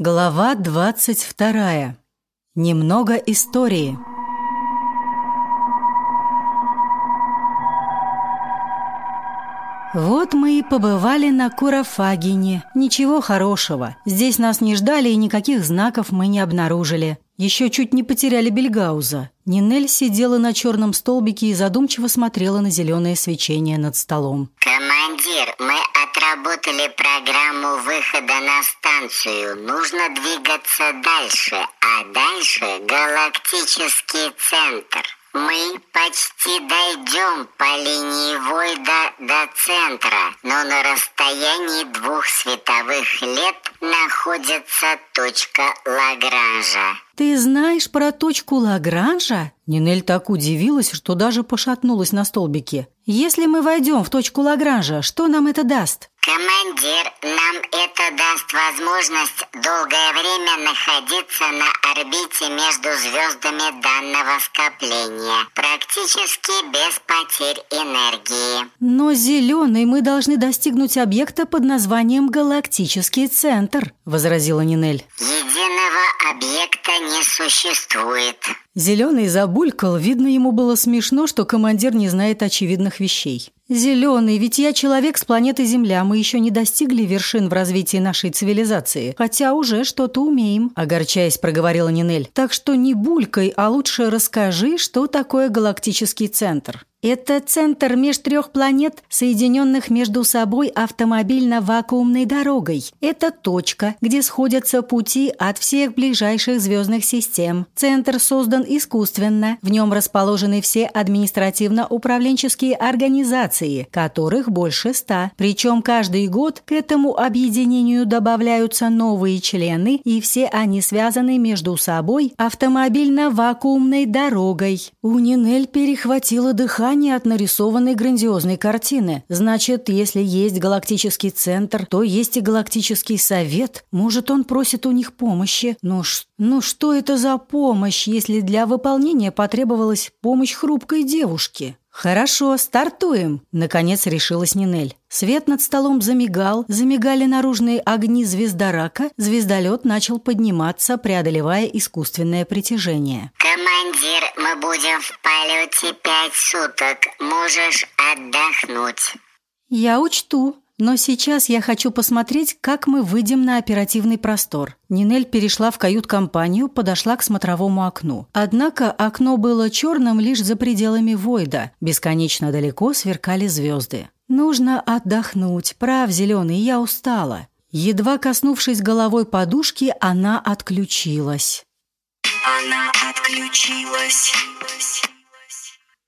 Глава 22. Немного истории. Вот мы и побывали на Курафагине. Ничего хорошего. Здесь нас не ждали и никаких знаков мы не обнаружили. Еще чуть не потеряли Бельгауза. Нинель сидела на черном столбике и задумчиво смотрела на зеленое свечение над столом. Командир, мы отработали программу выхода на станцию. Нужно двигаться дальше, а дальше галактический центр. Мы почти дойдем по линии Войда до центра, но на расстоянии двух световых лет находится точка Лагранжа. «Ты знаешь про точку Лагранжа?» Нинель так удивилась, что даже пошатнулась на столбике. «Если мы войдем в точку Лагранжа, что нам это даст?» Командир, нам это даст возможность долгое время находиться на орбите между звездами данного скопления, практически без потерь энергии. «Но зеленый мы должны достигнуть объекта под названием Галактический центр», — возразила Нинель. Единого объекта не существует. Зеленый забулькал, видно, ему было смешно, что командир не знает очевидных вещей. «Зеленый, ведь я человек с планеты Земля, мы еще не достигли вершин в развитии нашей цивилизации, хотя уже что-то умеем», – огорчаясь, проговорила Нинель. «Так что не булькай, а лучше расскажи, что такое галактический центр». Это центр меж трех планет, соединенных между собой автомобильно-вакуумной дорогой. Это точка, где сходятся пути от всех ближайших звездных систем. Центр создан искусственно. В нем расположены все административно-управленческие организации, которых больше ста. Причем каждый год к этому объединению добавляются новые члены, и все они связаны между собой автомобильно-вакуумной дорогой. У Нинель перехватило дыхание дыхание от нарисованной грандиозной картины. Значит, если есть галактический центр, то есть и галактический совет. Может, он просит у них помощи. Ну, ш... ну что это за помощь, если для выполнения потребовалась помощь хрупкой девушки? «Хорошо, стартуем!» – наконец решилась Нинель. Свет над столом замигал, замигали наружные огни звездорака, звездолет начал подниматься, преодолевая искусственное притяжение. Мы будем в полете пять суток. Можешь отдохнуть. Я учту. Но сейчас я хочу посмотреть, как мы выйдем на оперативный простор. Нинель перешла в кают-компанию, подошла к смотровому окну. Однако окно было черным лишь за пределами Войда. Бесконечно далеко сверкали звезды. «Нужно отдохнуть. Прав, зеленый, я устала». Едва коснувшись головой подушки, она отключилась. Она отключилась.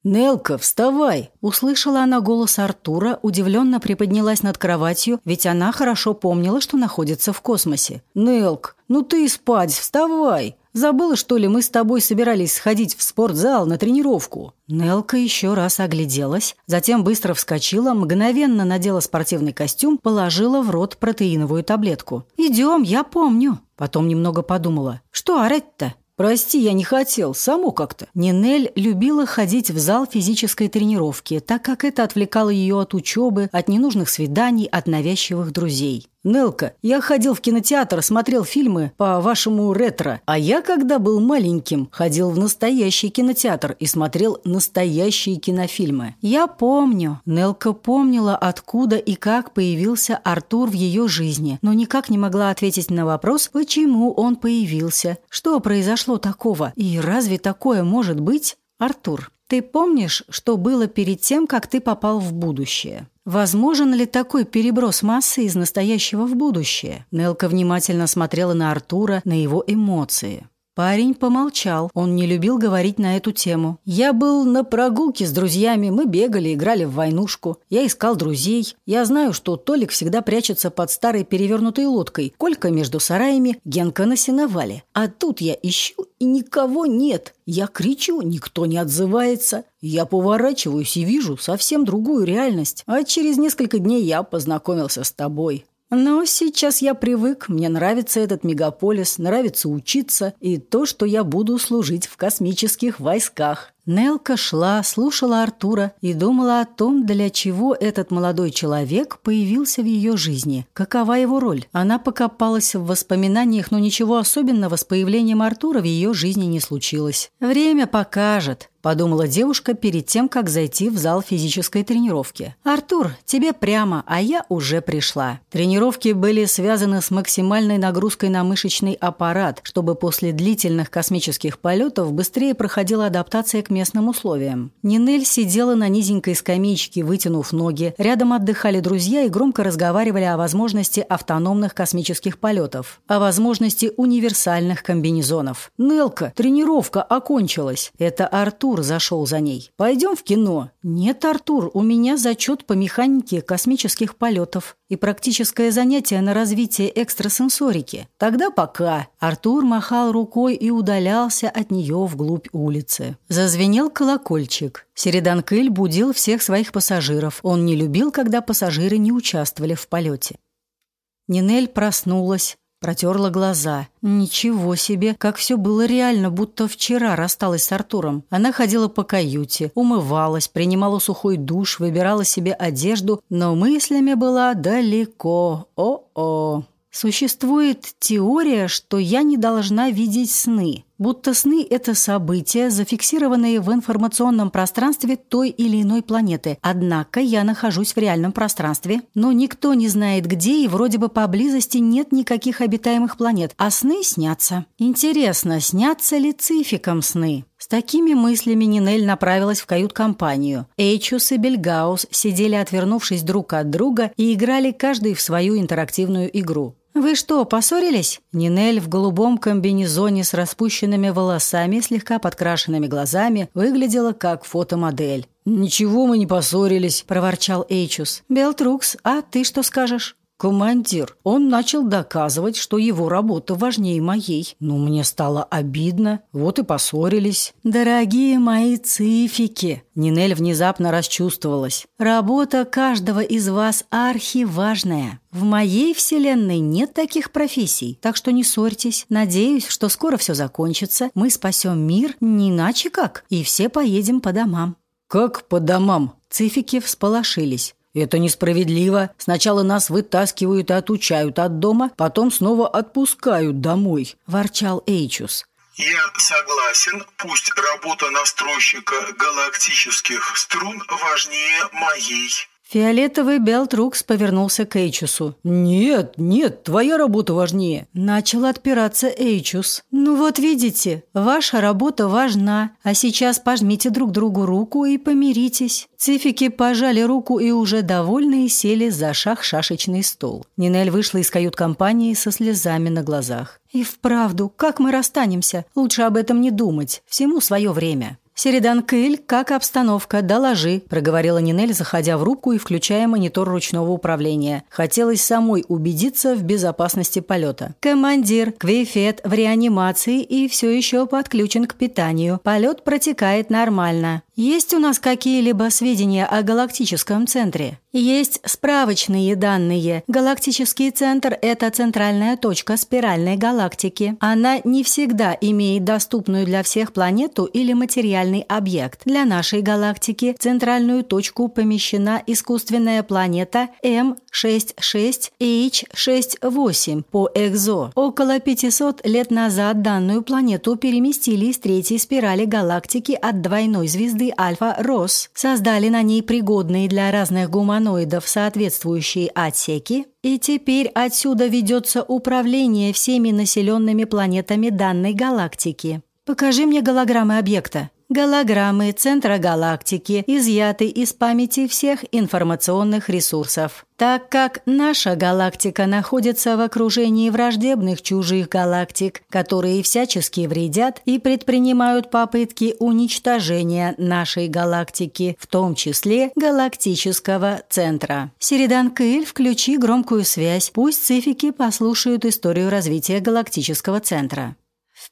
«Нелка, вставай!» Услышала она голос Артура, удивленно приподнялась над кроватью, ведь она хорошо помнила, что находится в космосе. «Нелк, ну ты и спать, вставай! Забыла, что ли, мы с тобой собирались сходить в спортзал на тренировку?» Нелка еще раз огляделась, затем быстро вскочила, мгновенно надела спортивный костюм, положила в рот протеиновую таблетку. «Идем, я помню». Потом немного подумала. «Что орать-то?» «Прости, я не хотел, само как-то». Нинель любила ходить в зал физической тренировки, так как это отвлекало ее от учебы, от ненужных свиданий, от навязчивых друзей. «Нелка, я ходил в кинотеатр, смотрел фильмы по вашему ретро, а я, когда был маленьким, ходил в настоящий кинотеатр и смотрел настоящие кинофильмы». «Я помню». Нелка помнила, откуда и как появился Артур в ее жизни, но никак не могла ответить на вопрос, почему он появился, что произошло такого и разве такое может быть? Артур, ты помнишь, что было перед тем, как ты попал в будущее? Возможен ли такой переброс массы из настоящего в будущее? Нелка внимательно смотрела на Артура, на его эмоции. Парень помолчал. Он не любил говорить на эту тему. «Я был на прогулке с друзьями. Мы бегали, играли в войнушку. Я искал друзей. Я знаю, что Толик всегда прячется под старой перевернутой лодкой. Колька между сараями, Генка на сеновале. А тут я ищу, и никого нет. Я кричу, никто не отзывается. Я поворачиваюсь и вижу совсем другую реальность. А через несколько дней я познакомился с тобой. Но сейчас я привык, мне нравится этот мегаполис, нравится учиться и то, что я буду служить в космических войсках. Нелка шла, слушала Артура и думала о том, для чего этот молодой человек появился в ее жизни. Какова его роль? Она покопалась в воспоминаниях, но ничего особенного с появлением Артура в ее жизни не случилось. Время покажет подумала девушка перед тем, как зайти в зал физической тренировки. «Артур, тебе прямо, а я уже пришла». Тренировки были связаны с максимальной нагрузкой на мышечный аппарат, чтобы после длительных космических полетов быстрее проходила адаптация к местным условиям. Нинель сидела на низенькой скамеечке, вытянув ноги. Рядом отдыхали друзья и громко разговаривали о возможности автономных космических полетов, о возможности универсальных комбинезонов. «Нелка, тренировка окончилась». Это Артур Артур зашел за ней. «Пойдем в кино». «Нет, Артур, у меня зачет по механике космических полетов и практическое занятие на развитие экстрасенсорики. Тогда пока». Артур махал рукой и удалялся от нее вглубь улицы. Зазвенел колокольчик. Середан Кыль будил всех своих пассажиров. Он не любил, когда пассажиры не участвовали в полете. Нинель проснулась, Протерла глаза. Ничего себе, как все было реально, будто вчера рассталась с Артуром. Она ходила по каюте, умывалась, принимала сухой душ, выбирала себе одежду, но мыслями была далеко. О-о. Существует теория, что я не должна видеть сны, будто сны – это события, зафиксированные в информационном пространстве той или иной планеты. Однако я нахожусь в реальном пространстве, но никто не знает где, и вроде бы поблизости нет никаких обитаемых планет, а сны снятся. Интересно, снятся ли цификам сны? Такими мыслями Нинель направилась в кают-компанию. Эйчус и Бельгаус сидели, отвернувшись друг от друга, и играли каждый в свою интерактивную игру. «Вы что, поссорились?» Нинель в голубом комбинезоне с распущенными волосами, слегка подкрашенными глазами, выглядела как фотомодель. «Ничего мы не поссорились», – проворчал Эйчус. «Белтрукс, а ты что скажешь?» «Командир, он начал доказывать, что его работа важнее моей. Но мне стало обидно, вот и поссорились». «Дорогие мои цифики!» Нинель внезапно расчувствовалась. «Работа каждого из вас архиважная. В моей вселенной нет таких профессий, так что не ссорьтесь. Надеюсь, что скоро все закончится, мы спасем мир, не иначе как, и все поедем по домам». «Как по домам?» Цифики всполошились. Это несправедливо. Сначала нас вытаскивают и отучают от дома, потом снова отпускают домой», – ворчал Эйчус. Я согласен, пусть работа настройщика галактических струн важнее моей. Фиолетовый Белтрукс повернулся к Эйчусу. «Нет, нет, твоя работа важнее». Начал отпираться Эйчус. «Ну вот видите, ваша работа важна, а сейчас пожмите друг другу руку и помиритесь». Цифики пожали руку и уже довольные сели за шах-шашечный стол. Нинель вышла из кают-компании со слезами на глазах. «И вправду, как мы расстанемся? Лучше об этом не думать. Всему свое время». «Середан Кыль, как обстановка? Доложи», – проговорила Нинель, заходя в рубку и включая монитор ручного управления. Хотелось самой убедиться в безопасности полета. «Командир, Квейфет в реанимации и все еще подключен к питанию. Полет протекает нормально. Есть у нас какие-либо сведения о галактическом центре? Есть справочные данные. Галактический центр – это центральная точка спиральной галактики. Она не всегда имеет доступную для всех планету или материальный объект. Для нашей галактики в центральную точку помещена искусственная планета М66H68 по Экзо. Около 500 лет назад данную планету переместили из третьей спирали галактики от двойной звезды Альфа-Рос, создали на ней пригодные для разных гуманоидов соответствующие отсеки, и теперь отсюда ведется управление всеми населенными планетами данной галактики. Покажи мне голограммы объекта. Голограммы центра галактики изъяты из памяти всех информационных ресурсов. Так как наша галактика находится в окружении враждебных чужих галактик, которые всячески вредят и предпринимают попытки уничтожения нашей галактики, в том числе галактического центра. Середан Кыль, включи громкую связь, пусть цифики послушают историю развития галактического центра.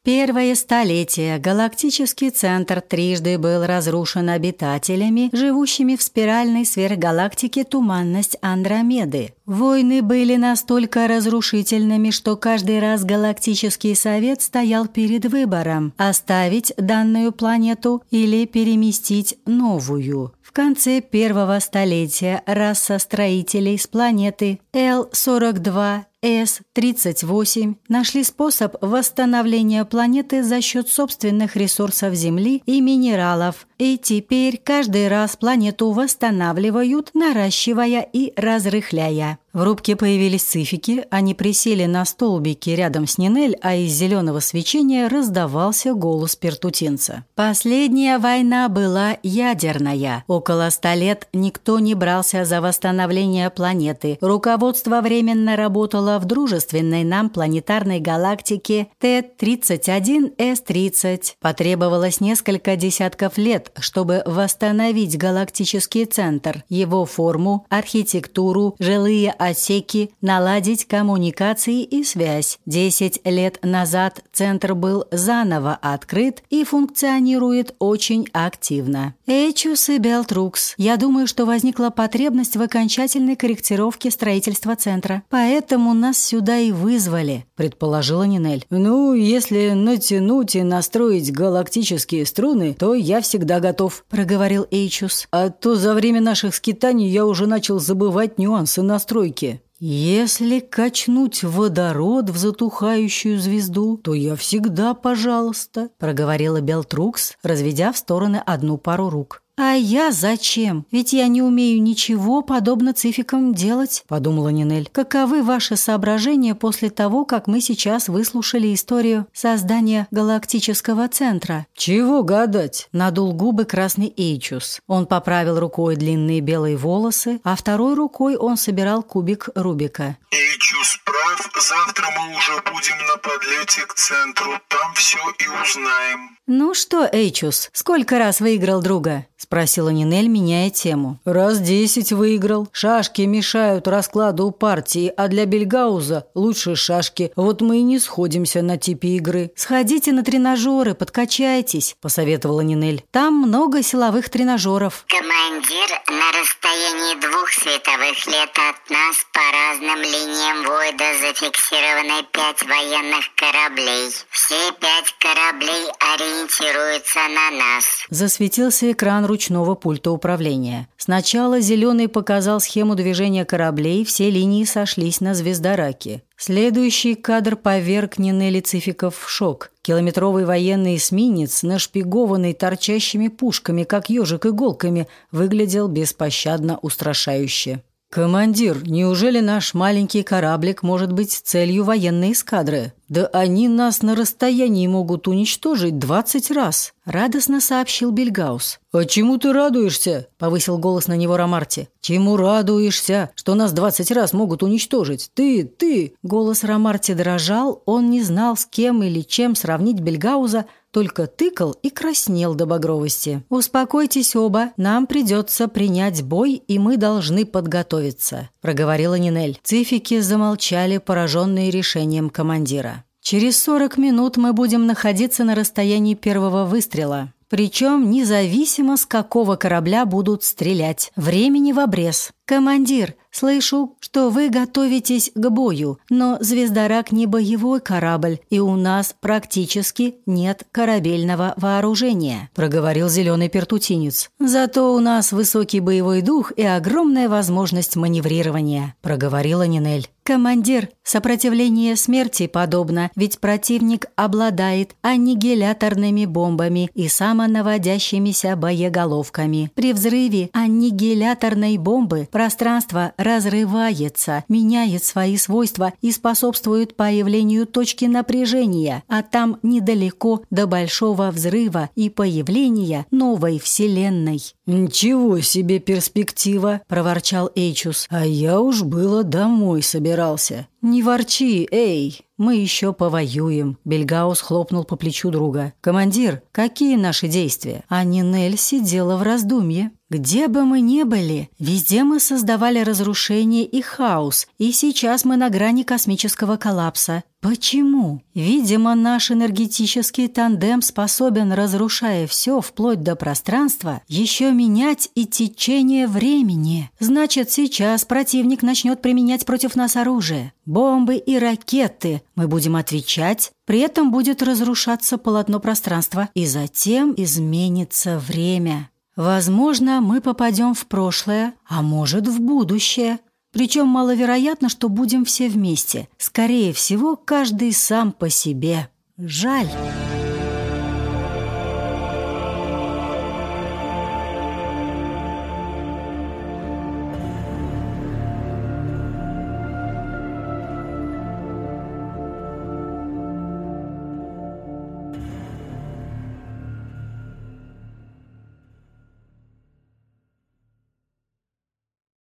В первое столетие галактический центр трижды был разрушен обитателями, живущими в спиральной сверхгалактике туманность Андромеды. Войны были настолько разрушительными, что каждый раз Галактический совет стоял перед выбором – оставить данную планету или переместить новую. Конце первого столетия раса строителей с планеты L-42 с-38 нашли способ восстановления планеты за счет собственных ресурсов Земли и минералов, и теперь каждый раз планету восстанавливают, наращивая и разрыхляя. В рубке появились цифики, они присели на столбики рядом с Нинель, а из зеленого свечения раздавался голос пертутинца. Последняя война была ядерная. Около ста лет никто не брался за восстановление планеты. Руководство временно работало в дружественной нам планетарной галактике Т-31С-30. Потребовалось несколько десятков лет, чтобы восстановить галактический центр, его форму, архитектуру, жилые отсеки, наладить коммуникации и связь. Десять лет назад центр был заново открыт и функционирует очень активно. Эчус и Белтрукс. Я думаю, что возникла потребность в окончательной корректировке строительства центра. Поэтому нас сюда и вызвали, предположила Нинель. Ну, если натянуть и настроить галактические струны, то я всегда готов, проговорил Эйчус. А то за время наших скитаний я уже начал забывать нюансы настройки. «Если качнуть водород в затухающую звезду, то я всегда пожалуйста», — проговорила Белтрукс, разведя в стороны одну пару рук. «А я зачем? Ведь я не умею ничего подобно цификам делать», – подумала Нинель. «Каковы ваши соображения после того, как мы сейчас выслушали историю создания галактического центра?» «Чего гадать?» – надул губы красный Эйчус. Он поправил рукой длинные белые волосы, а второй рукой он собирал кубик Рубика. Эйчус прав, завтра мы уже будем на подлете к центру, там все и узнаем. «Ну что, Эйчус, сколько раз выиграл друга?» – спросила Нинель, меняя тему. «Раз десять выиграл. Шашки мешают раскладу партии, а для Бельгауза лучше шашки. Вот мы и не сходимся на типе игры». «Сходите на тренажеры, подкачайтесь», – посоветовала Нинель. «Там много силовых тренажеров». «Командир на расстоянии двух световых лет от нас по разным линиям Войда зафиксированы пять военных кораблей. Все пять кораблей ориентируется на нас. Засветился экран ручного пульта управления. Сначала зеленый показал схему движения кораблей, все линии сошлись на звездораке. Следующий кадр поверг Цификов в шок. Километровый военный эсминец, нашпигованный торчащими пушками, как ежик иголками, выглядел беспощадно устрашающе. «Командир, неужели наш маленький кораблик может быть целью военной эскадры? Да они нас на расстоянии могут уничтожить двадцать раз!» – радостно сообщил Бельгаус. «А чему ты радуешься?» – повысил голос на него Ромарти. «Чему радуешься, что нас двадцать раз могут уничтожить? Ты, ты!» Голос Ромарти дрожал, он не знал, с кем или чем сравнить Бельгауза, только тыкал и краснел до багровости. «Успокойтесь оба, нам придется принять бой, и мы должны подготовиться», – проговорила Нинель. Цифики замолчали, пораженные решением командира. «Через сорок минут мы будем находиться на расстоянии первого выстрела. Причем независимо, с какого корабля будут стрелять. Времени в обрез. «Командир, слышу, что вы готовитесь к бою, но «Звездорак» не боевой корабль, и у нас практически нет корабельного вооружения», – проговорил зеленый пертутинец. «Зато у нас высокий боевой дух и огромная возможность маневрирования», – проговорила Нинель. «Командир, сопротивление смерти подобно, ведь противник обладает аннигиляторными бомбами и самонаводящимися боеголовками. При взрыве аннигиляторной бомбы пространство разрывается, меняет свои свойства и способствует появлению точки напряжения, а там недалеко до большого взрыва и появления новой вселенной. «Ничего себе перспектива!» – проворчал Эйчус. «А я уж было домой собирался». «Не ворчи, эй, мы еще повоюем», – Бельгаус хлопнул по плечу друга. «Командир, какие наши действия?» А Нинель сидела в раздумье. Где бы мы ни были, везде мы создавали разрушение и хаос, и сейчас мы на грани космического коллапса. Почему? Видимо, наш энергетический тандем способен, разрушая все вплоть до пространства, еще менять и течение времени. Значит, сейчас противник начнет применять против нас оружие, бомбы и ракеты. Мы будем отвечать, при этом будет разрушаться полотно пространства, и затем изменится время. Возможно, мы попадем в прошлое, а может, в будущее. Причем маловероятно, что будем все вместе. Скорее всего, каждый сам по себе. Жаль.